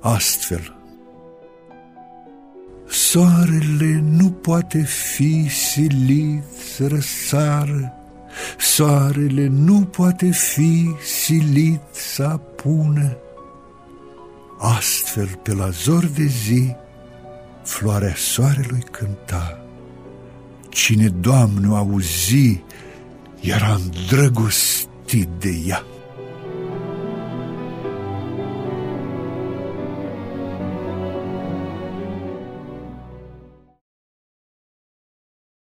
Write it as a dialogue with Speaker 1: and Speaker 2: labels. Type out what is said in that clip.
Speaker 1: astfel. Soarele nu poate fi silit să răsară, Soarele nu poate fi silit să apună. Astfel, pe la zor de zi, floarea soarelui cânta. Cine, Doamne, auzi, era îndrăgostit de ea.